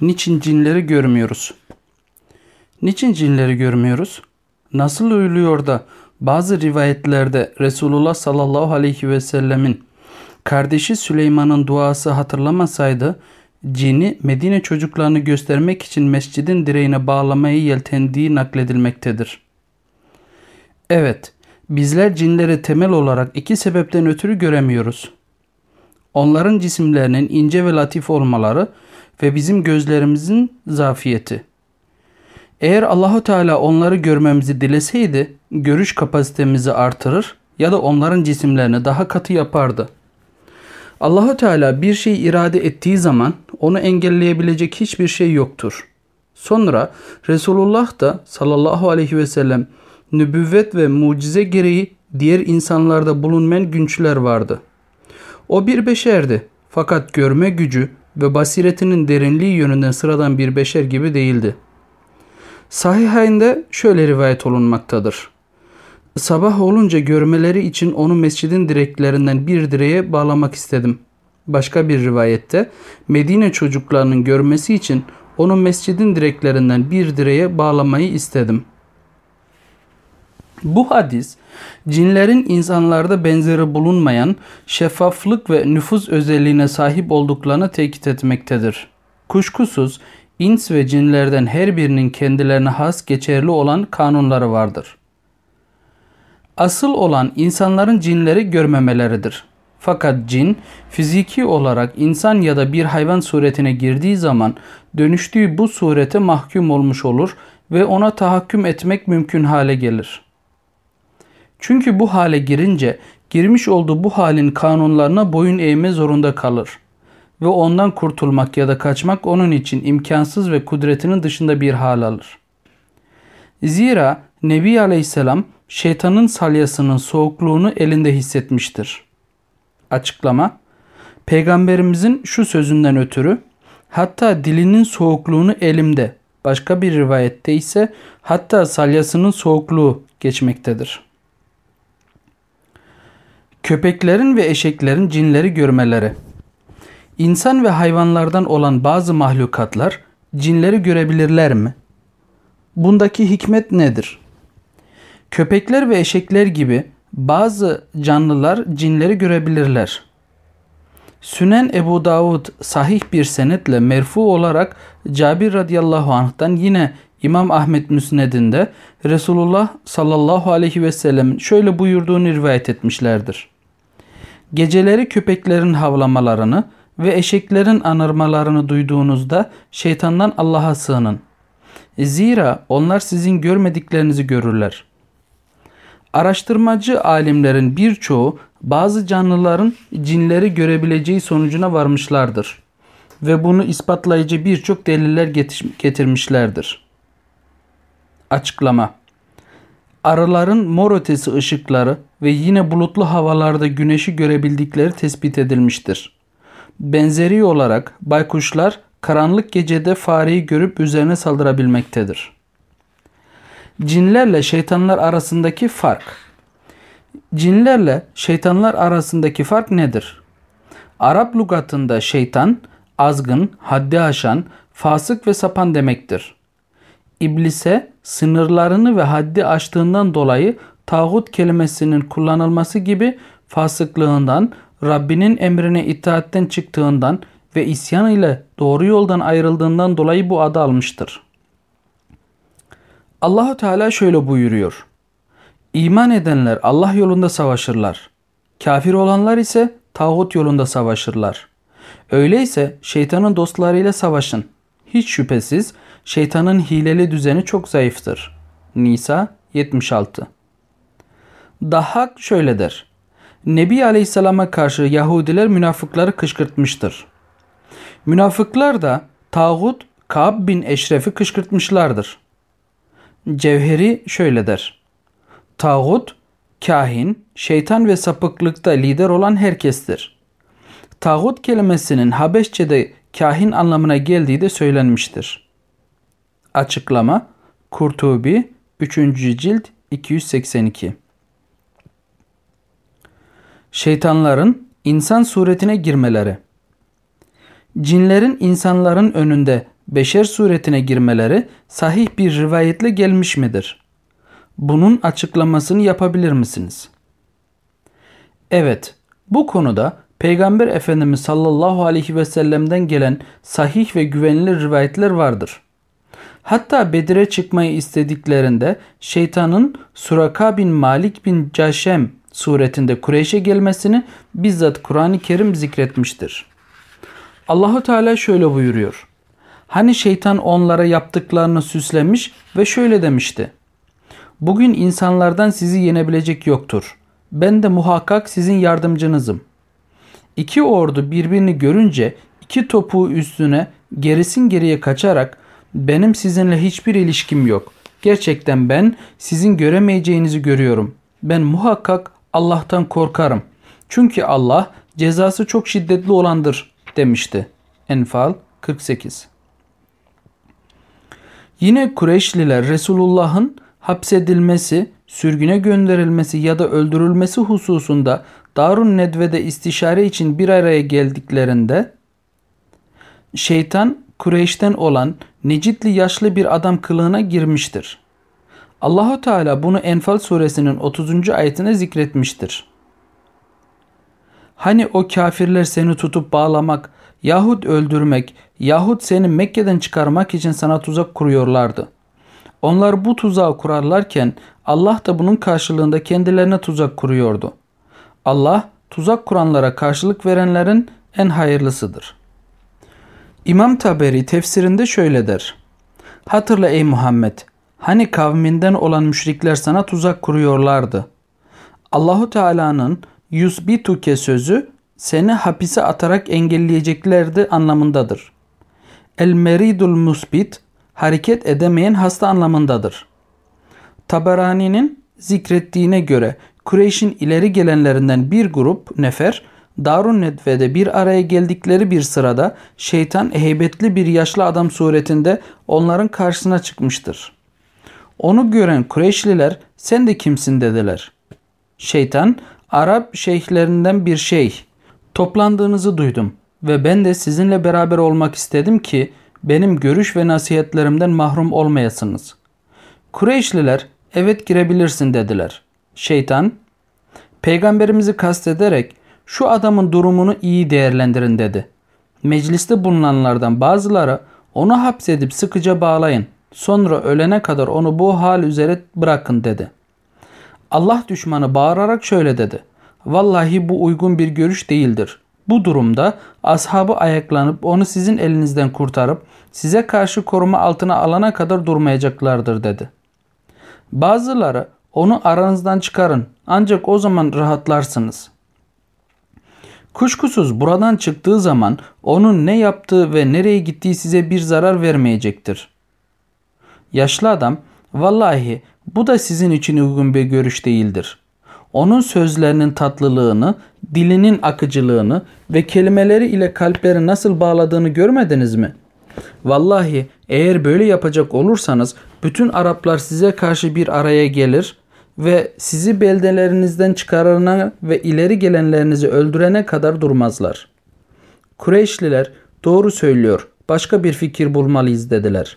Niçin cinleri görmüyoruz? Niçin cinleri görmüyoruz? Nasıl uyuluyor da bazı rivayetlerde Resulullah sallallahu aleyhi ve sellemin kardeşi Süleyman'ın duası hatırlamasaydı cini Medine çocuklarını göstermek için mescidin direğine bağlamayı yeltendiği nakledilmektedir. Evet, bizler cinleri temel olarak iki sebepten ötürü göremiyoruz. Onların cisimlerinin ince ve latif olmaları ve bizim gözlerimizin zafiyeti. Eğer Allahu Teala onları görmemizi dileseydi, görüş kapasitemizi artırır ya da onların cisimlerini daha katı yapardı. Allahu Teala bir şey irade ettiği zaman onu engelleyebilecek hiçbir şey yoktur. Sonra Resulullah da sallallahu aleyhi ve sellem nübüvvet ve mucize gereği diğer insanlarda bulunmayan günçler vardı. O bir beşerdi fakat görme gücü ve basiretinin derinliği yönünden sıradan bir beşer gibi değildi. Sahihayinde şöyle rivayet olunmaktadır. Sabah olunca görmeleri için onu mescidin direklerinden bir direğe bağlamak istedim. Başka bir rivayette Medine çocuklarının görmesi için onu mescidin direklerinden bir direğe bağlamayı istedim. Bu hadis cinlerin insanlarda benzeri bulunmayan şeffaflık ve nüfuz özelliğine sahip olduklarını tekit etmektedir. Kuşkusuz ins ve cinlerden her birinin kendilerine has geçerli olan kanunları vardır. Asıl olan insanların cinleri görmemeleridir. Fakat cin fiziki olarak insan ya da bir hayvan suretine girdiği zaman dönüştüğü bu surete mahkum olmuş olur ve ona tahakküm etmek mümkün hale gelir. Çünkü bu hale girince girmiş olduğu bu halin kanunlarına boyun eğme zorunda kalır ve ondan kurtulmak ya da kaçmak onun için imkansız ve kudretinin dışında bir hal alır. Zira Nebi Aleyhisselam şeytanın salyasının soğukluğunu elinde hissetmiştir. Açıklama Peygamberimizin şu sözünden ötürü hatta dilinin soğukluğunu elimde başka bir rivayette ise hatta salyasının soğukluğu geçmektedir. Köpeklerin ve eşeklerin cinleri görmeleri İnsan ve hayvanlardan olan bazı mahlukatlar cinleri görebilirler mi? Bundaki hikmet nedir? Köpekler ve eşekler gibi bazı canlılar cinleri görebilirler. Sünen Ebu Davud sahih bir senetle merfu olarak Cabir radıyallahu anh'tan yine İmam Ahmet Müsned'inde Resulullah sallallahu aleyhi ve sellem şöyle buyurduğunu rivayet etmişlerdir. Geceleri köpeklerin havlamalarını ve eşeklerin anırmalarını duyduğunuzda şeytandan Allah'a sığının. Zira onlar sizin görmediklerinizi görürler. Araştırmacı alimlerin birçoğu bazı canlıların cinleri görebileceği sonucuna varmışlardır ve bunu ispatlayıcı birçok deliller getirmişlerdir. Açıklama Arıların mor ötesi ışıkları ve yine bulutlu havalarda güneşi görebildikleri tespit edilmiştir. Benzeri olarak baykuşlar karanlık gecede fareyi görüp üzerine saldırabilmektedir. Cinlerle şeytanlar arasındaki fark Cinlerle şeytanlar arasındaki fark nedir? Arap lugatında şeytan, azgın, haddi aşan, fasık ve sapan demektir. İblise sınırlarını ve haddi aştığından dolayı tağut kelimesinin kullanılması gibi fasıklığından, Rabbinin emrine itaatten çıktığından ve isyan ile doğru yoldan ayrıldığından dolayı bu adı almıştır. Allahu Teala şöyle buyuruyor. İman edenler Allah yolunda savaşırlar. Kafir olanlar ise tağut yolunda savaşırlar. Öyleyse şeytanın dostlarıyla savaşın. Hiç şüphesiz şeytanın hileli düzeni çok zayıftır. Nisa 76 Dahhak şöyle der. Nebi Aleyhisselam'a karşı Yahudiler münafıkları kışkırtmıştır. Münafıklar da tağut Kab bin Eşref'i kışkırtmışlardır. Cevheri şöyle der. Tağut, kahin, şeytan ve sapıklıkta lider olan herkestir. Tağut kelimesinin Habeşçe'de kahin anlamına geldiği de söylenmiştir. Açıklama Kurtubi 3. cilt 282 Şeytanların insan suretine girmeleri Cinlerin insanların önünde beşer suretine girmeleri sahih bir rivayetle gelmiş midir? Bunun açıklamasını yapabilir misiniz? Evet, bu konuda Peygamber Efendimiz sallallahu aleyhi ve sellem'den gelen sahih ve güvenilir rivayetler vardır. Hatta Bedir'e çıkmayı istediklerinde şeytanın Suraka bin Malik bin Caşem suretinde Kureyş'e gelmesini bizzat Kur'an-ı Kerim zikretmiştir. Allahu Teala şöyle buyuruyor. Hani şeytan onlara yaptıklarını süslemiş ve şöyle demişti. Bugün insanlardan sizi yenebilecek yoktur. Ben de muhakkak sizin yardımcınızım. İki ordu birbirini görünce iki topuğu üstüne gerisin geriye kaçarak benim sizinle hiçbir ilişkim yok. Gerçekten ben sizin göremeyeceğinizi görüyorum. Ben muhakkak Allah'tan korkarım. Çünkü Allah cezası çok şiddetli olandır demişti. Enfal 48 Yine Kureyşliler Resulullah'ın hapsedilmesi, sürgüne gönderilmesi ya da öldürülmesi hususunda Darun Nedve'de istişare için bir araya geldiklerinde şeytan Kureyş'ten olan Necitli yaşlı bir adam kılığına girmiştir. Allahu Teala bunu Enfal suresinin 30. ayetine zikretmiştir. Hani o kafirler seni tutup bağlamak yahut öldürmek yahut seni Mekke'den çıkarmak için sana tuzak kuruyorlardı. Onlar bu tuzağı kurarlarken Allah da bunun karşılığında kendilerine tuzak kuruyordu. Allah tuzak kuranlara karşılık verenlerin en hayırlısıdır. İmam Taberi tefsirinde şöyle der. Hatırla ey Muhammed, hani kavminden olan müşrikler sana tuzak kuruyorlardı. Allahu Teala'nın yusbituke sözü seni hapise atarak engelleyeceklerdi anlamındadır. El meridul musbit hareket edemeyen hasta anlamındadır. Tabarani'nin zikrettiğine göre Kureyş'in ileri gelenlerinden bir grup nefer Darun Nedve'de bir araya geldikleri bir sırada şeytan heybetli bir yaşlı adam suretinde onların karşısına çıkmıştır. Onu gören Kureyşliler sen de kimsin dediler. Şeytan Arap şeyhlerinden bir şeyh toplandığınızı duydum ve ben de sizinle beraber olmak istedim ki benim görüş ve nasihatlerimden mahrum olmayasınız. Kureyşliler evet girebilirsin dediler. Şeytan peygamberimizi kastederek şu adamın durumunu iyi değerlendirin dedi. Mecliste bulunanlardan bazıları onu hapsedip sıkıca bağlayın. Sonra ölene kadar onu bu hal üzere bırakın dedi. Allah düşmanı bağırarak şöyle dedi. Vallahi bu uygun bir görüş değildir. Bu durumda ashabı ayaklanıp onu sizin elinizden kurtarıp size karşı koruma altına alana kadar durmayacaklardır dedi. Bazıları onu aranızdan çıkarın ancak o zaman rahatlarsınız. Kuşkusuz buradan çıktığı zaman onun ne yaptığı ve nereye gittiği size bir zarar vermeyecektir. Yaşlı adam vallahi bu da sizin için uygun bir görüş değildir. Onun sözlerinin tatlılığını, dilinin akıcılığını ve kelimeleri ile kalpleri nasıl bağladığını görmediniz mi? Vallahi eğer böyle yapacak olursanız bütün Araplar size karşı bir araya gelir ve sizi beldelerinizden çıkarana ve ileri gelenlerinizi öldürene kadar durmazlar. Kureyşliler doğru söylüyor başka bir fikir bulmalıyız dediler.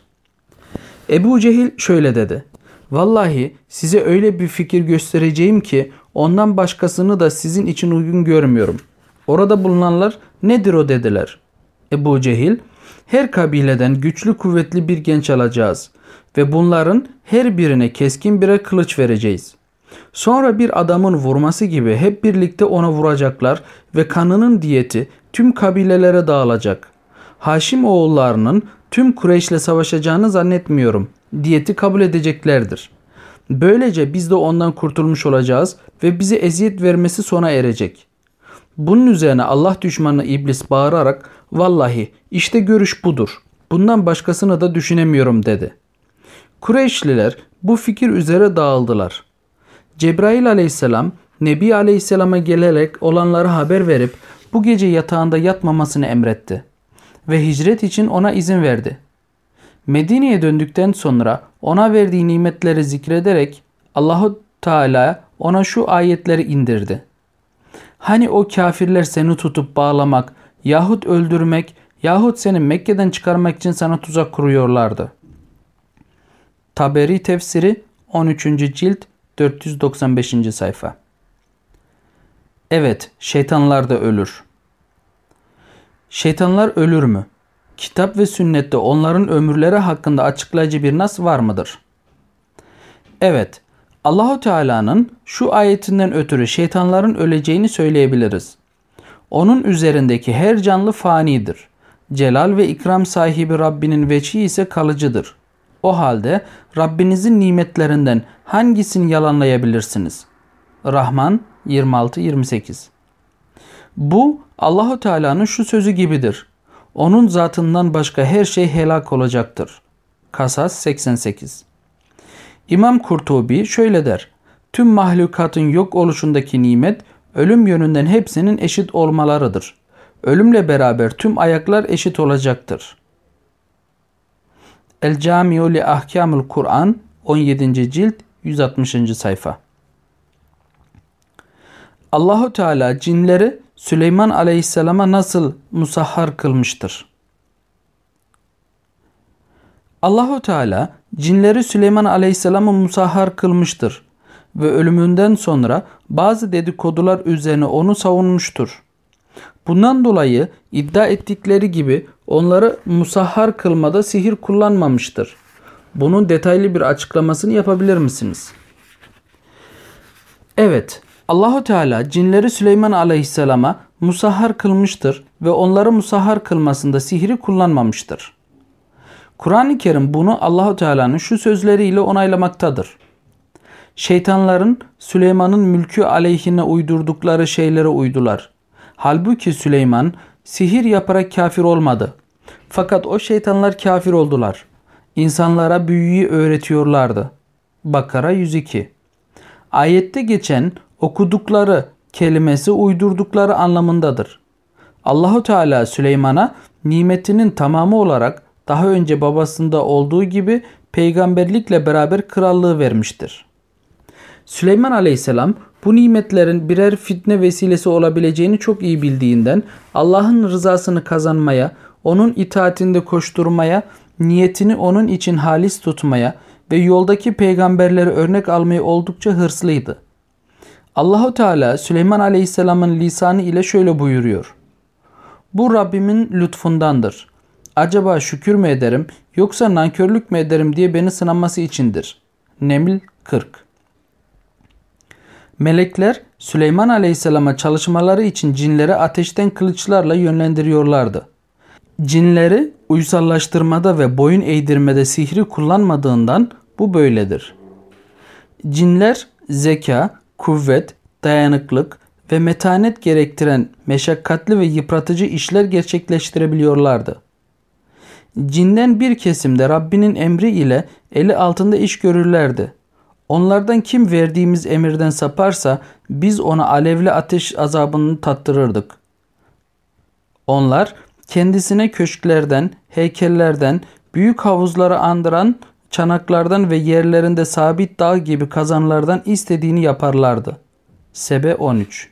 Ebu Cehil şöyle dedi. Vallahi size öyle bir fikir göstereceğim ki ondan başkasını da sizin için uygun görmüyorum. Orada bulunanlar nedir o dediler. Ebu Cehil her kabileden güçlü kuvvetli bir genç alacağız ve bunların her birine keskin birer kılıç vereceğiz. Sonra bir adamın vurması gibi hep birlikte ona vuracaklar ve kanının diyeti tüm kabilelere dağılacak. Haşim oğullarının tüm Kureyş'le savaşacağını zannetmiyorum. Diyeti kabul edeceklerdir. Böylece biz de ondan kurtulmuş olacağız ve bize eziyet vermesi sona erecek. Bunun üzerine Allah düşmanı iblis bağırarak vallahi işte görüş budur. Bundan başkasını da düşünemiyorum dedi. Kureyşliler bu fikir üzere dağıldılar. Cebrail aleyhisselam Nebi aleyhisselama gelerek olanları haber verip bu gece yatağında yatmamasını emretti ve hicret için ona izin verdi. Medine'ye döndükten sonra ona verdiği nimetleri zikrederek Allahu Teala ona şu ayetleri indirdi. Hani o kafirler seni tutup bağlamak yahut öldürmek Yahut seni Mekke'den çıkarmak için sana tuzak kuruyorlardı. Taberi tefsiri 13. cilt 495. sayfa. Evet, şeytanlar da ölür. Şeytanlar ölür mü? Kitap ve sünnette onların ömürleri hakkında açıklayıcı bir nas var mıdır? Evet, Allahu Teala'nın şu ayetinden ötürü şeytanların öleceğini söyleyebiliriz. Onun üzerindeki her canlı fanidir. Celal ve ikram sahibi Rabbinin veçi ise kalıcıdır. O halde Rabbinizin nimetlerinden hangisini yalanlayabilirsiniz? Rahman 26-28 Bu Allahu Teala'nın şu sözü gibidir. Onun zatından başka her şey helak olacaktır. Kasas 88 İmam Kurtubi şöyle der. Tüm mahlukatın yok oluşundaki nimet ölüm yönünden hepsinin eşit olmalarıdır. Ölümle beraber tüm ayaklar eşit olacaktır. El Camiu li Kur'an 17. cilt 160. sayfa. Allahu Teala cinleri Süleyman Aleyhisselam'a nasıl musahhar kılmıştır? Allahu Teala cinleri Süleyman Aleyhisselam'a musahhar kılmıştır ve ölümünden sonra bazı dedikodular üzerine onu savunmuştur. Bundan dolayı iddia ettikleri gibi onları musahhar kılmada sihir kullanmamıştır. Bunun detaylı bir açıklamasını yapabilir misiniz? Evet, Allahu Teala cinleri Süleyman Aleyhisselam'a musahhar kılmıştır ve onları musahhar kılmasında sihri kullanmamıştır. Kur'an-ı Kerim bunu Allahu Teala'nın şu sözleriyle onaylamaktadır. Şeytanların Süleyman'ın mülkü aleyhine uydurdukları şeylere uydular. Halbuki Süleyman sihir yaparak kafir olmadı. Fakat o şeytanlar kafir oldular. İnsanlara büyüyü öğretiyorlardı. Bakara 102 Ayette geçen okudukları kelimesi uydurdukları anlamındadır. Allahu Teala Süleyman'a nimetinin tamamı olarak daha önce babasında olduğu gibi peygamberlikle beraber krallığı vermiştir. Süleyman Aleyhisselam bu nimetlerin birer fitne vesilesi olabileceğini çok iyi bildiğinden Allah'ın rızasını kazanmaya, onun itaatinde koşturmaya, niyetini onun için halis tutmaya ve yoldaki peygamberleri örnek almaya oldukça hırslıydı. Allahu Teala Süleyman Aleyhisselam'ın lisanı ile şöyle buyuruyor. Bu Rabbimin lütfundandır. Acaba şükür mü ederim yoksa nankörlük mü ederim diye beni sınaması içindir. Neml 40 Melekler Süleyman Aleyhisselam'a çalışmaları için cinleri ateşten kılıçlarla yönlendiriyorlardı. Cinleri uysallaştırmada ve boyun eğdirmede sihri kullanmadığından bu böyledir. Cinler zeka, kuvvet, dayanıklık ve metanet gerektiren meşakkatli ve yıpratıcı işler gerçekleştirebiliyorlardı. Cinden bir kesimde Rabbinin emri ile eli altında iş görürlerdi. Onlardan kim verdiğimiz emirden saparsa biz ona alevli ateş azabını tattırırdık. Onlar kendisine köşklerden, heykellerden, büyük havuzları andıran çanaklardan ve yerlerinde sabit dağ gibi kazanlardan istediğini yaparlardı. Sebe 13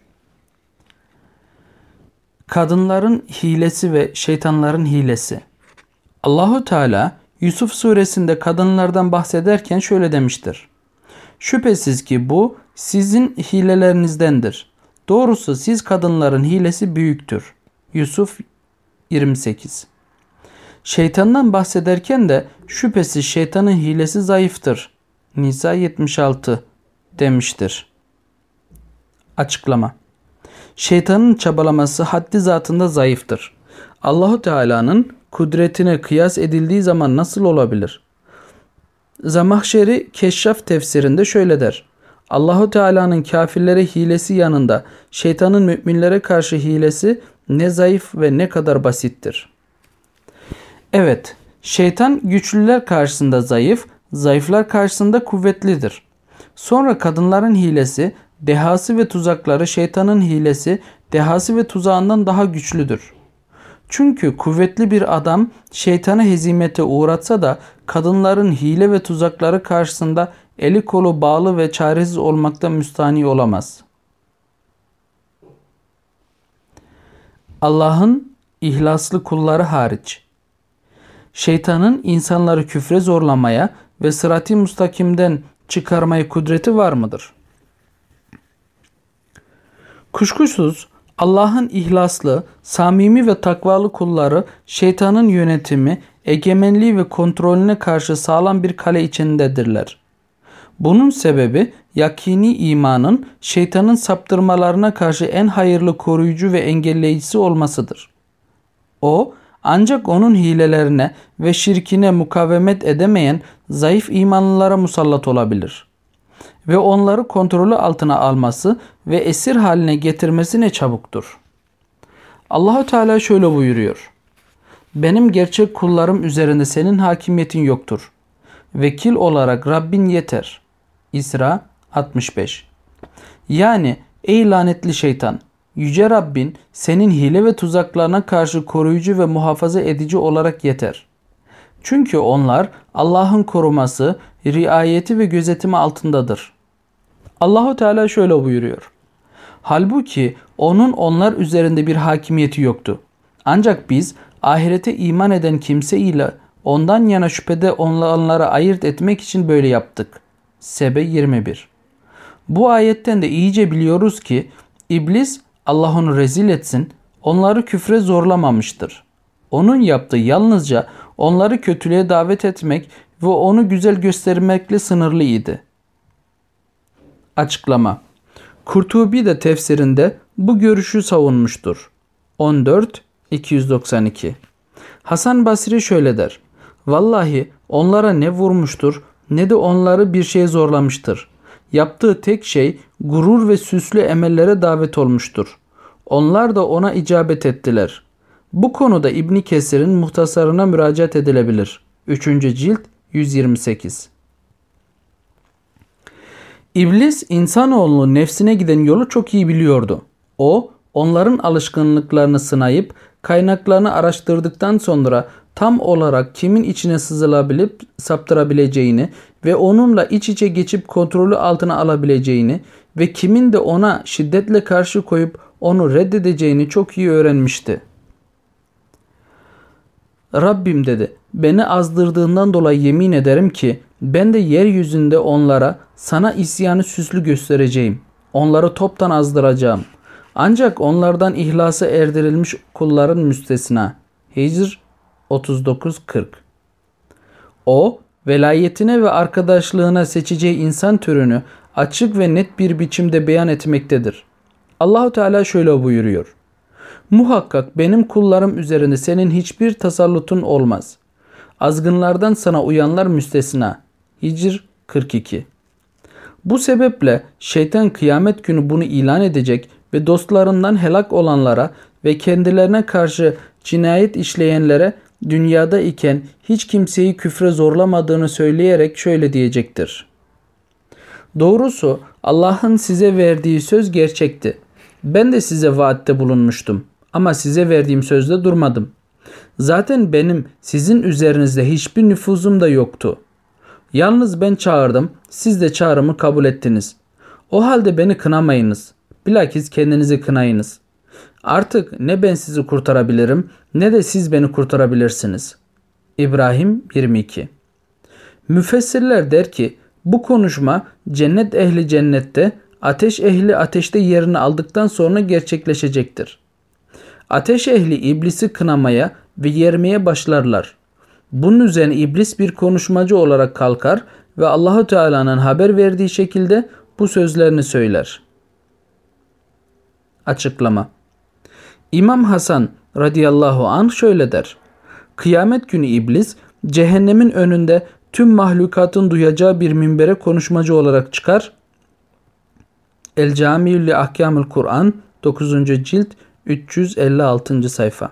Kadınların hilesi ve şeytanların hilesi Allahu Teala Yusuf suresinde kadınlardan bahsederken şöyle demiştir. Şüphesiz ki bu sizin hilelerinizdendir. Doğrusu siz kadınların hilesi büyüktür. Yusuf 28 Şeytandan bahsederken de şüphesiz şeytanın hilesi zayıftır. Nisa 76 demiştir. Açıklama Şeytanın çabalaması haddi zatında zayıftır. Allahu Teala'nın kudretine kıyas edildiği zaman nasıl olabilir? Zamahşeri Keşşaf tefsirinde şöyle der. Allahu Teala'nın kafirlere hilesi yanında şeytanın müminlere karşı hilesi ne zayıf ve ne kadar basittir. Evet, şeytan güçlüler karşısında zayıf, zayıflar karşısında kuvvetlidir. Sonra kadınların hilesi, dehası ve tuzakları şeytanın hilesi, dehası ve tuzağından daha güçlüdür. Çünkü kuvvetli bir adam şeytanı hezimete uğratsa da kadınların hile ve tuzakları karşısında eli kolu bağlı ve çaresiz olmakta müstani olamaz. Allah'ın ihlaslı kulları hariç. Şeytanın insanları küfre zorlamaya ve sırat-ı mustakimden çıkarmayı kudreti var mıdır? Kuşkusuz Allah'ın ihlaslı, samimi ve takvalı kulları şeytanın yönetimi, egemenliği ve kontrolüne karşı sağlam bir kale içindedirler. Bunun sebebi yakini imanın şeytanın saptırmalarına karşı en hayırlı koruyucu ve engelleyicisi olmasıdır. O ancak onun hilelerine ve şirkine mukavemet edemeyen zayıf imanlılara musallat olabilir. Ve onları kontrolü altına alması ve esir haline getirmesi ne çabuktur. Allahu Teala şöyle buyuruyor. Benim gerçek kullarım üzerinde senin hakimiyetin yoktur. Vekil olarak Rabbin yeter. İsra 65 Yani ey lanetli şeytan Yüce Rabbin senin hile ve tuzaklarına karşı koruyucu ve muhafaza edici olarak yeter. Çünkü onlar Allah'ın koruması, riayeti ve gözetimi altındadır. Allahu Teala şöyle buyuruyor. Halbuki onun onlar üzerinde bir hakimiyeti yoktu. Ancak biz ahirete iman eden kimse ile ondan yana şüphede onları ayırt etmek için böyle yaptık. Sebe 21 Bu ayetten de iyice biliyoruz ki iblis Allah onu rezil etsin onları küfre zorlamamıştır. Onun yaptığı yalnızca onları kötülüğe davet etmek ve onu güzel göstermekle sınırlıydı. Açıklama Kurtubi de tefsirinde bu görüşü savunmuştur. 14 292 Hasan Basri şöyle der. Vallahi onlara ne vurmuştur ne de onları bir şey zorlamıştır. Yaptığı tek şey gurur ve süslü emellere davet olmuştur. Onlar da ona icabet ettiler. Bu konuda İbni Kesir'in muhtasarına müracaat edilebilir. 3. cilt 128 İblis insanoğlunun nefsine giden yolu çok iyi biliyordu. O onların alışkanlıklarını sınayıp kaynaklarını araştırdıktan sonra tam olarak kimin içine sızılabilip saptırabileceğini ve onunla iç içe geçip kontrolü altına alabileceğini ve kimin de ona şiddetle karşı koyup onu reddedeceğini çok iyi öğrenmişti. Rabbim dedi, beni azdırdığından dolayı yemin ederim ki ben de yeryüzünde onlara sana isyanı süslü göstereceğim. Onları toptan azdıracağım. Ancak onlardan ihlasa erdirilmiş kulların müstesina. Hicr 39-40 O, velayetine ve arkadaşlığına seçeceği insan türünü açık ve net bir biçimde beyan etmektedir. Allahu Teala şöyle buyuruyor. Muhakkak benim kullarım üzerinde senin hiçbir tasallutun olmaz. Azgınlardan sana uyanlar müstesna. Hicr 42 Bu sebeple şeytan kıyamet günü bunu ilan edecek ve dostlarından helak olanlara ve kendilerine karşı cinayet işleyenlere dünyada iken hiç kimseyi küfre zorlamadığını söyleyerek şöyle diyecektir. Doğrusu Allah'ın size verdiği söz gerçekti. Ben de size vaatte bulunmuştum ama size verdiğim sözde durmadım. Zaten benim sizin üzerinizde hiçbir nüfuzum da yoktu. Yalnız ben çağırdım, siz de çağrımı kabul ettiniz. O halde beni kınamayınız. Bilakis kendinizi kınayınız. Artık ne ben sizi kurtarabilirim ne de siz beni kurtarabilirsiniz. İbrahim 22 Müfessirler der ki bu konuşma cennet ehli cennette ateş ehli ateşte yerini aldıktan sonra gerçekleşecektir. Ateş ehli iblisi kınamaya ve yermeye başlarlar. Bunun üzerine iblis bir konuşmacı olarak kalkar ve Allahu Teala'nın haber verdiği şekilde bu sözlerini söyler. Açıklama İmam Hasan radıyallahu anh şöyle der. Kıyamet günü iblis cehennemin önünde tüm mahlukatın duyacağı bir minbere konuşmacı olarak çıkar El Camiül Ahkamül Kur'an 9. cilt 356. sayfa.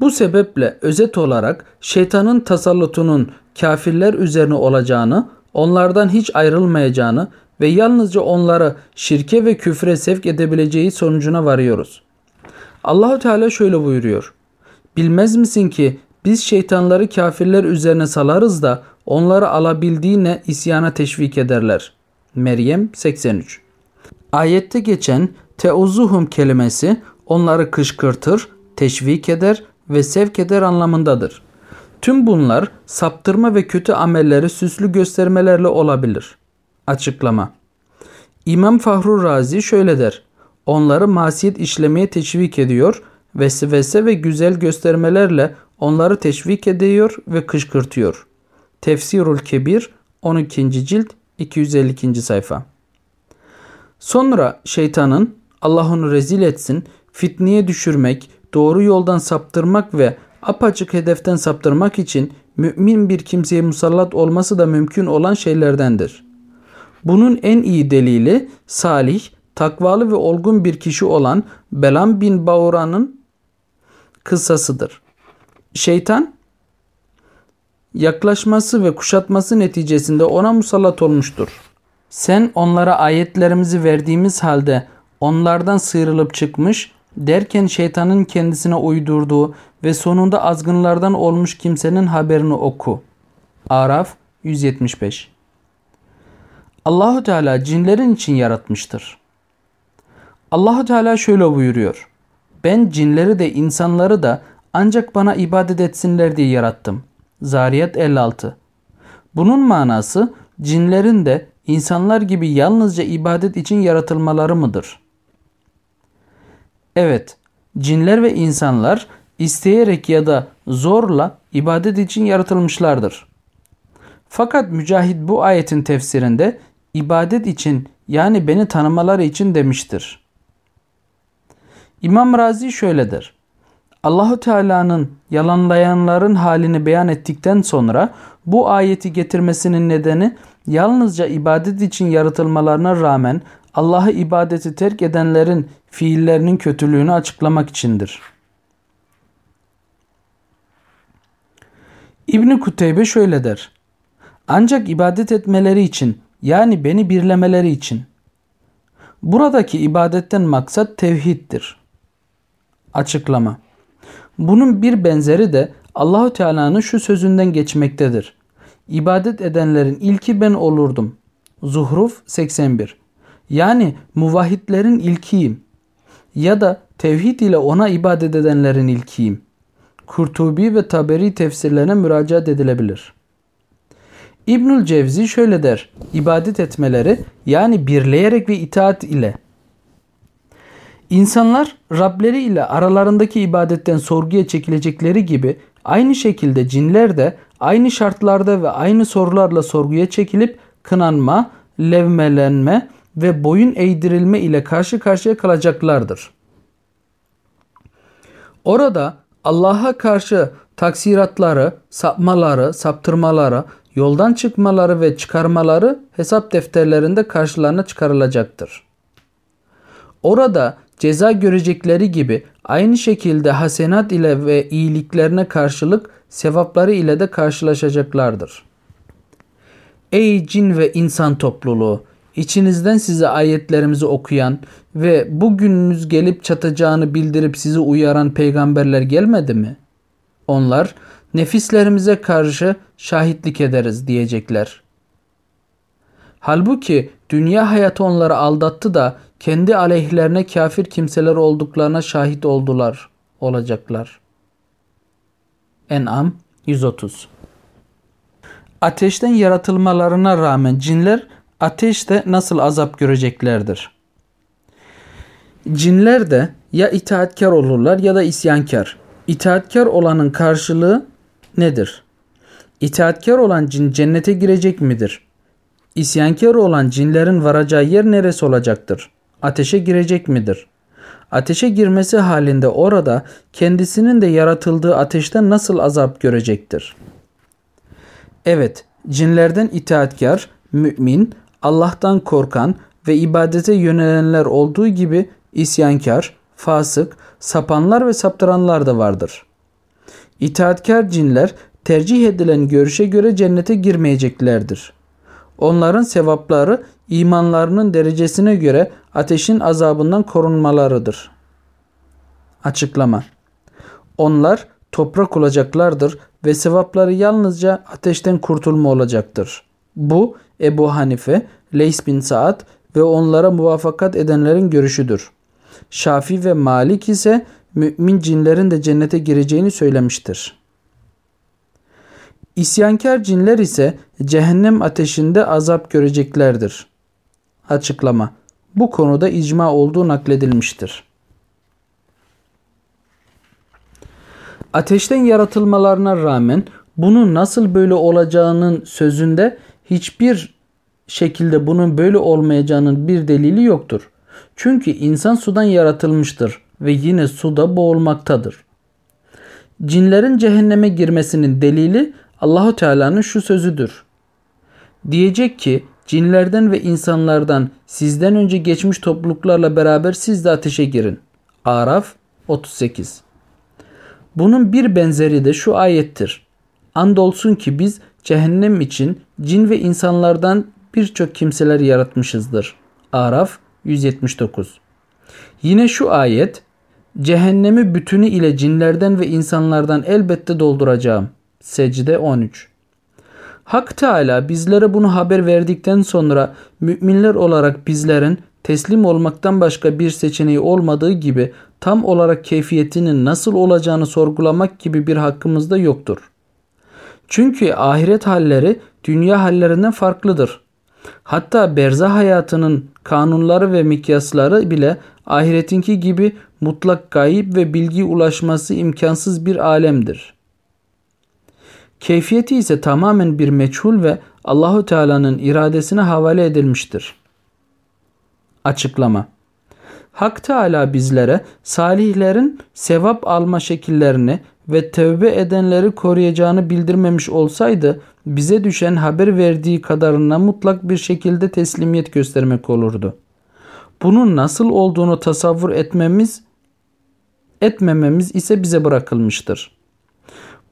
Bu sebeple özet olarak şeytanın tasallutunun kafirler üzerine olacağını, onlardan hiç ayrılmayacağını ve yalnızca onları şirke ve küfre sevk edebileceği sonucuna varıyoruz. Allahu Teala şöyle buyuruyor. Bilmez misin ki biz şeytanları kafirler üzerine salarız da onları alabildiğine isyana teşvik ederler. Meryem 83 Ayette geçen teuzuhum kelimesi onları kışkırtır, teşvik eder ve sevk eder anlamındadır. Tüm bunlar saptırma ve kötü amelleri süslü göstermelerle olabilir. Açıklama İmam Fahru Razi şöyle der. Onları masiyet işlemeye teşvik ediyor, vesvese ve güzel göstermelerle onları teşvik ediyor ve kışkırtıyor. Tefsirul Kebir 12. cilt 252. sayfa. Sonra şeytanın Allah onu rezil etsin, fitneye düşürmek, doğru yoldan saptırmak ve apaçık hedeften saptırmak için mümin bir kimseye musallat olması da mümkün olan şeylerdendir. Bunun en iyi delili salih, takvalı ve olgun bir kişi olan Belam bin Bauran'ın kıssasıdır. Şeytan yaklaşması ve kuşatması neticesinde ona musallat olmuştur. Sen onlara ayetlerimizi verdiğimiz halde onlardan sıyrılıp çıkmış derken şeytanın kendisine uydurduğu ve sonunda azgınlardan olmuş kimsenin haberini oku. Araf 175 Allahu Teala cinlerin için yaratmıştır. Allahu Teala şöyle buyuruyor. Ben cinleri de insanları da ancak bana ibadet etsinler diye yarattım. Zariyat 56 Bunun manası cinlerin de insanlar gibi yalnızca ibadet için yaratılmaları mıdır? Evet, cinler ve insanlar isteyerek ya da zorla ibadet için yaratılmışlardır. Fakat Mücahit bu ayetin tefsirinde ibadet için yani beni tanımaları için demiştir. İmam Razi şöyledir. Allahu Teala'nın yalanlayanların halini beyan ettikten sonra bu ayeti getirmesinin nedeni yalnızca ibadet için yaratılmalarına rağmen Allah'ı ibadeti terk edenlerin fiillerinin kötülüğünü açıklamak içindir. İbni Kuteybe şöyle der. Ancak ibadet etmeleri için yani beni birlemeleri için. Buradaki ibadetten maksat tevhiddir. Açıklama. Bunun bir benzeri de Allahu Teala'nın şu sözünden geçmektedir. İbadet edenlerin ilki ben olurdum. Zuhruf 81. Yani muvahhidlerin ilkiyim. Ya da tevhid ile ona ibadet edenlerin ilkiyim. Kurtubi ve Taberi tefsirlerine müracaat edilebilir. İbnül Cevzi şöyle der. İbadet etmeleri yani birleyerek ve itaat ile. İnsanlar Rableri ile aralarındaki ibadetten sorguya çekilecekleri gibi aynı şekilde cinler de aynı şartlarda ve aynı sorularla sorguya çekilip kınanma, levmelenme ve boyun eğdirilme ile karşı karşıya kalacaklardır. Orada Allah'a karşı taksiratları, sapmaları, saptırmaları, yoldan çıkmaları ve çıkarmaları hesap defterlerinde karşılarına çıkarılacaktır. Orada ceza görecekleri gibi aynı şekilde hasenat ile ve iyiliklerine karşılık sevapları ile de karşılaşacaklardır. Ey cin ve insan topluluğu! İçinizden size ayetlerimizi okuyan ve bugününüz gelip çatacağını bildirip sizi uyaran peygamberler gelmedi mi? Onlar nefislerimize karşı şahitlik ederiz diyecekler. Halbuki dünya hayatı onları aldattı da kendi aleyhlerine kafir kimseler olduklarına şahit oldular, olacaklar. En'am 130 Ateşten yaratılmalarına rağmen cinler ateşte nasıl azap göreceklerdir? Cinler de ya itaatkar olurlar ya da isyankar. İtaatkar olanın karşılığı nedir? İtaatkar olan cin cennete girecek midir? İsyankar olan cinlerin varacağı yer neresi olacaktır? Ateşe girecek midir? Ateşe girmesi halinde orada kendisinin de yaratıldığı ateşten nasıl azap görecektir? Evet, cinlerden itaatkar, mümin, Allah'tan korkan ve ibadete yönelenler olduğu gibi isyankar, fasık, sapanlar ve saptıranlar da vardır. İtaatkar cinler tercih edilen görüşe göre cennete girmeyeceklerdir. Onların sevapları imanlarının derecesine göre ateşin azabından korunmalarıdır. Açıklama Onlar toprak olacaklardır ve sevapları yalnızca ateşten kurtulma olacaktır. Bu Ebu Hanife, Leys bin Saad ve onlara muvafakat edenlerin görüşüdür. Şafi ve Malik ise mümin cinlerin de cennete gireceğini söylemiştir. İsyankar cinler ise cehennem ateşinde azap göreceklerdir. Açıklama Bu konuda icma olduğu nakledilmiştir. Ateşten yaratılmalarına rağmen bunun nasıl böyle olacağının sözünde hiçbir şekilde bunun böyle olmayacağının bir delili yoktur. Çünkü insan sudan yaratılmıştır ve yine suda boğulmaktadır. Cinlerin cehenneme girmesinin delili Allahu Teala'nın şu sözüdür. Diyecek ki cinlerden ve insanlardan sizden önce geçmiş topluluklarla beraber siz de ateşe girin. Araf 38 Bunun bir benzeri de şu ayettir. Andolsun ki biz cehennem için cin ve insanlardan birçok kimseler yaratmışızdır. Araf 179 Yine şu ayet Cehennemi bütünü ile cinlerden ve insanlardan elbette dolduracağım. Secde 13 Hak Teala bizlere bunu haber verdikten sonra müminler olarak bizlerin teslim olmaktan başka bir seçeneği olmadığı gibi tam olarak keyfiyetinin nasıl olacağını sorgulamak gibi bir hakkımız da yoktur. Çünkü ahiret halleri dünya hallerinden farklıdır. Hatta berza hayatının kanunları ve mikyasları bile ahiretinki gibi mutlak gayip ve bilgi ulaşması imkansız bir alemdir. Keyfiyeti ise tamamen bir meçhul ve Allahu Teala'nın iradesine havale edilmiştir. Açıklama Hak Teala bizlere salihlerin sevap alma şekillerini ve tövbe edenleri koruyacağını bildirmemiş olsaydı bize düşen haber verdiği kadarına mutlak bir şekilde teslimiyet göstermek olurdu. Bunun nasıl olduğunu tasavvur etmemiz etmememiz ise bize bırakılmıştır.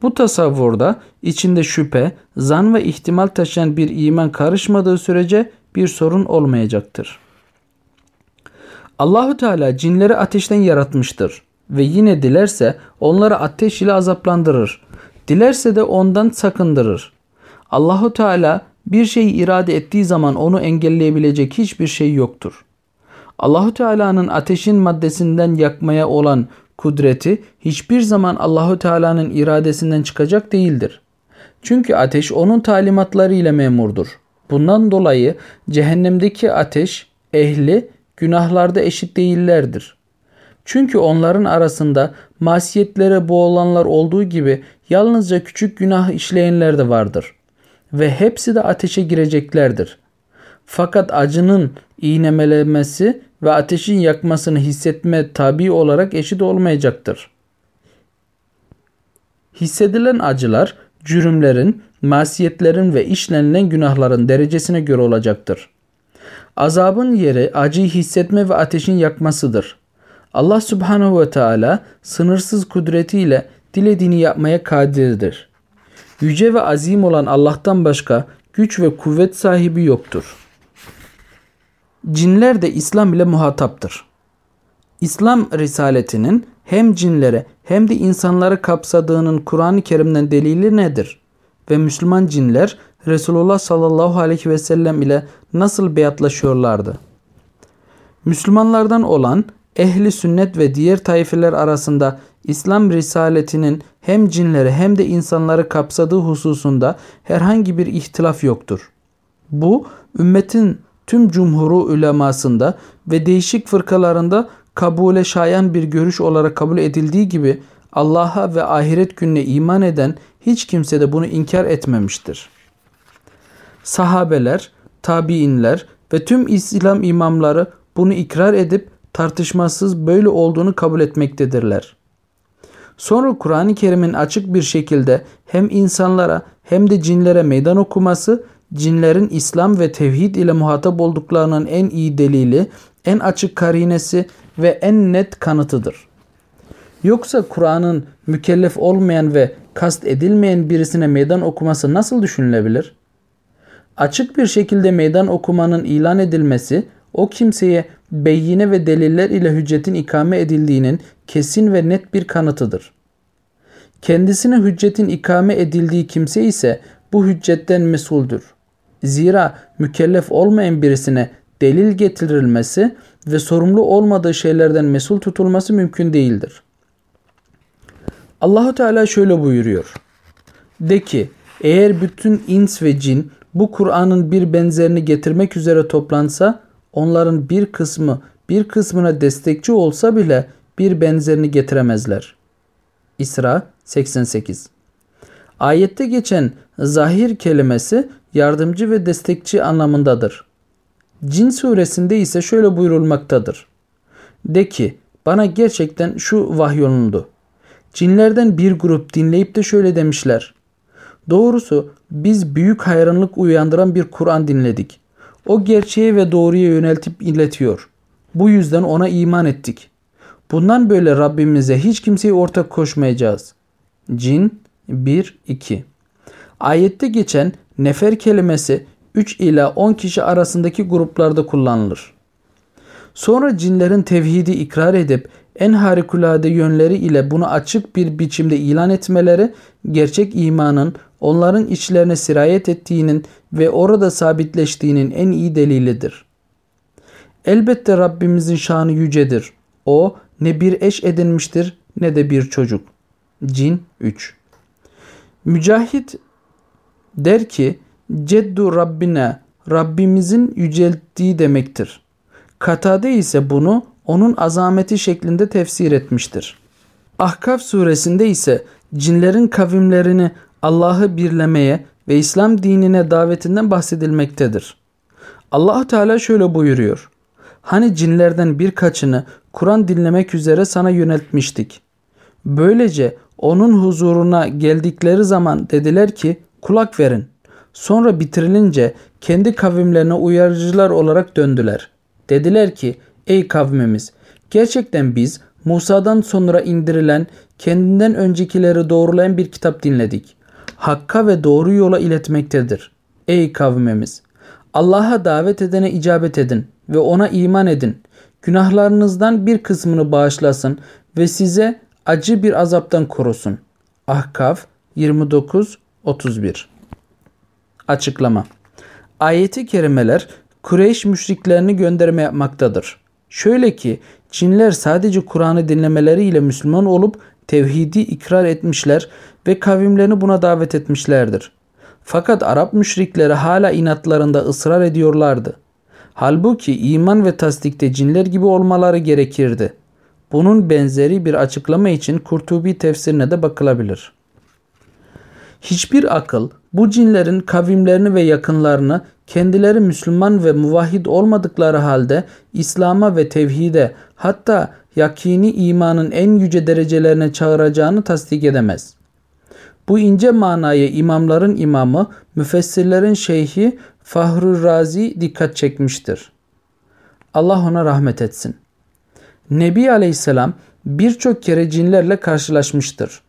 Bu tasavvurda içinde şüphe, zan ve ihtimal taşıyan bir iman karışmadığı sürece bir sorun olmayacaktır. Allahu Teala cinleri ateşten yaratmıştır ve yine dilerse onları ateş ile azaplandırır. Dilerse de ondan sakındırır. Allahu Teala bir şeyi irade ettiği zaman onu engelleyebilecek hiçbir şey yoktur. Allahu Teala'nın ateşin maddesinden yakmaya olan kudreti hiçbir zaman Allahu Teala'nın iradesinden çıkacak değildir. Çünkü ateş onun talimatları ile memurdur. Bundan dolayı cehennemdeki ateş ehli günahlarda eşit değillerdir. Çünkü onların arasında masiyetlere boğulanlar olduğu gibi yalnızca küçük günah işleyenler de vardır. Ve hepsi de ateşe gireceklerdir. Fakat acının iğnemelemesi ve ateşin yakmasını hissetme tabi olarak eşit olmayacaktır. Hissedilen acılar cürümlerin, masiyetlerin ve işlenilen günahların derecesine göre olacaktır. Azabın yeri acıyı hissetme ve ateşin yakmasıdır. Allah subhanahu ve teala sınırsız kudretiyle dilediğini yapmaya kadirdir. Yüce ve azim olan Allah'tan başka güç ve kuvvet sahibi yoktur. Cinler de İslam ile muhataptır. İslam risaletinin hem cinlere hem de insanları kapsadığının Kur'an-ı Kerim'den delili nedir? Ve Müslüman cinler Resulullah sallallahu aleyhi ve sellem ile nasıl beyatlaşıyorlardı? Müslümanlardan olan ehli sünnet ve diğer taifeler arasında İslam risaletinin hem cinleri hem de insanları kapsadığı hususunda herhangi bir ihtilaf yoktur. Bu ümmetin tüm cumhuru ulemasında ve değişik fırkalarında kabule şayan bir görüş olarak kabul edildiği gibi Allah'a ve ahiret gününe iman eden hiç kimse de bunu inkar etmemiştir. Sahabeler, tabiinler ve tüm İslam imamları bunu ikrar edip tartışmasız böyle olduğunu kabul etmektedirler. Sonra Kur'an-ı Kerim'in açık bir şekilde hem insanlara hem de cinlere meydan okuması cinlerin İslam ve tevhid ile muhatap olduklarının en iyi delili, en açık karinesi ve en net kanıtıdır. Yoksa Kur'an'ın mükellef olmayan ve kast edilmeyen birisine meydan okuması nasıl düşünülebilir? Açık bir şekilde meydan okumanın ilan edilmesi o kimseye beyine ve deliller ile hüccetin ikame edildiğinin kesin ve net bir kanıtıdır. Kendisine hüccetin ikame edildiği kimse ise bu hüccetten mesuldür. Zira mükellef olmayan birisine delil getirilmesi ve sorumlu olmadığı şeylerden mesul tutulması mümkün değildir. Allahu Teala şöyle buyuruyor. De ki eğer bütün ins ve cin bu Kur'an'ın bir benzerini getirmek üzere toplansa onların bir kısmı bir kısmına destekçi olsa bile bir benzerini getiremezler. İsra 88 Ayette geçen zahir kelimesi yardımcı ve destekçi anlamındadır. Cin suresinde ise şöyle buyurulmaktadır. De ki bana gerçekten şu vahyolundu. Cinlerden bir grup dinleyip de şöyle demişler. Doğrusu biz büyük hayranlık uyandıran bir Kur'an dinledik. O gerçeğe ve doğruya yöneltip iletiyor. Bu yüzden ona iman ettik. Bundan böyle Rabbimize hiç kimseyi ortak koşmayacağız. Cin 1-2 Ayette geçen nefer kelimesi 3 ila 10 kişi arasındaki gruplarda kullanılır. Sonra cinlerin tevhidi ikrar edip en harikulade yönleri ile bunu açık bir biçimde ilan etmeleri gerçek imanın onların içlerine sirayet ettiğinin ve orada sabitleştiğinin en iyi delilidir. Elbette Rabbimizin şanı yücedir. O ne bir eş edinmiştir ne de bir çocuk. Cin 3 Mücahit der ki Ceddu Rabbine Rabbimizin yücelttiği demektir. Katade ise bunu onun azameti şeklinde tefsir etmiştir. Ahkaf suresinde ise cinlerin kavimlerini Allah'ı birlemeye ve İslam dinine davetinden bahsedilmektedir. allah Teala şöyle buyuruyor. Hani cinlerden birkaçını Kur'an dinlemek üzere sana yöneltmiştik. Böylece onun huzuruna geldikleri zaman dediler ki kulak verin. Sonra bitirilince kendi kavimlerine uyarıcılar olarak döndüler. Dediler ki ey kavmimiz gerçekten biz Musa'dan sonra indirilen kendinden öncekileri doğrulayan bir kitap dinledik. Hakka ve doğru yola iletmektedir. Ey kavmimiz Allah'a davet edene icabet edin ve ona iman edin. Günahlarınızdan bir kısmını bağışlasın ve size acı bir azaptan korusun. Ahkaf 29-31 Açıklama Ayeti kerimeler Kureyş müşriklerini gönderme yapmaktadır. Şöyle ki Çinler sadece Kur'an'ı dinlemeleriyle Müslüman olup tevhidi ikrar etmişler ve kavimlerini buna davet etmişlerdir. Fakat Arap müşrikleri hala inatlarında ısrar ediyorlardı. Halbuki iman ve tasdikte cinler gibi olmaları gerekirdi. Bunun benzeri bir açıklama için Kurtubi tefsirine de bakılabilir. Hiçbir akıl bu cinlerin kavimlerini ve yakınlarını kendileri Müslüman ve muvahhid olmadıkları halde İslam'a ve tevhide hatta yakini imanın en yüce derecelerine çağıracağını tasdik edemez. Bu ince manaya imamların imamı, müfessirlerin şeyhi Fahru Razi dikkat çekmiştir. Allah ona rahmet etsin. Nebi Aleyhisselam birçok kere cinlerle karşılaşmıştır.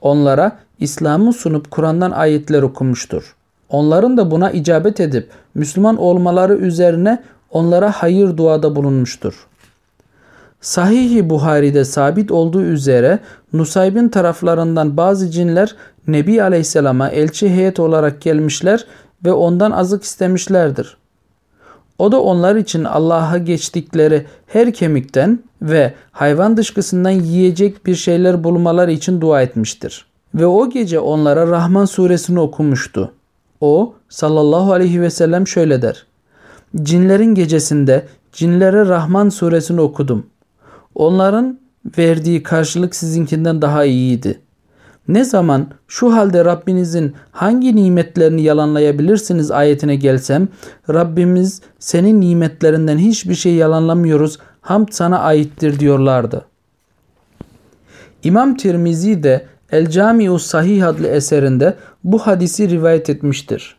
Onlara İslam'ı sunup Kur'an'dan ayetler okumuştur. Onların da buna icabet edip Müslüman olmaları üzerine onlara hayır duada bulunmuştur. Sahih-i Buhari'de sabit olduğu üzere Nusayb'in taraflarından bazı cinler Nebi Aleyhisselam'a elçi heyet olarak gelmişler ve ondan azık istemişlerdir. O da onlar için Allah'a geçtikleri her kemikten ve hayvan dışkısından yiyecek bir şeyler bulmaları için dua etmiştir. Ve o gece onlara Rahman suresini okumuştu. O sallallahu aleyhi ve sellem şöyle der. Cinlerin gecesinde cinlere Rahman suresini okudum. Onların verdiği karşılık sizinkinden daha iyiydi. Ne zaman şu halde Rabbinizin hangi nimetlerini yalanlayabilirsiniz ayetine gelsem Rabbimiz senin nimetlerinden hiçbir şey yalanlamıyoruz hamd sana aittir diyorlardı. İmam Tirmizi de El Camiu Sahih adlı eserinde bu hadisi rivayet etmiştir.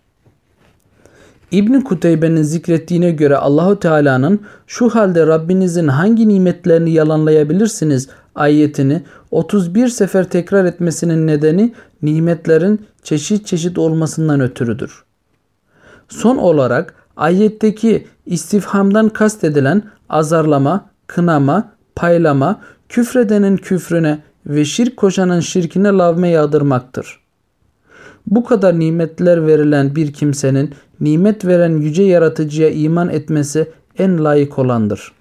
İbn Kuteybe'nin zikrettiğine göre Allahu Teala'nın şu halde Rabbinizin hangi nimetlerini yalanlayabilirsiniz ayetini 31 sefer tekrar etmesinin nedeni nimetlerin çeşit çeşit olmasından ötürüdür. Son olarak ayetteki istifhamdan kastedilen azarlama, kınama, paylama, küfredenin küfrüne ve şirk koşanın şirkine lavme yağdırmaktır. Bu kadar nimetler verilen bir kimsenin nimet veren yüce yaratıcıya iman etmesi en layık olandır.''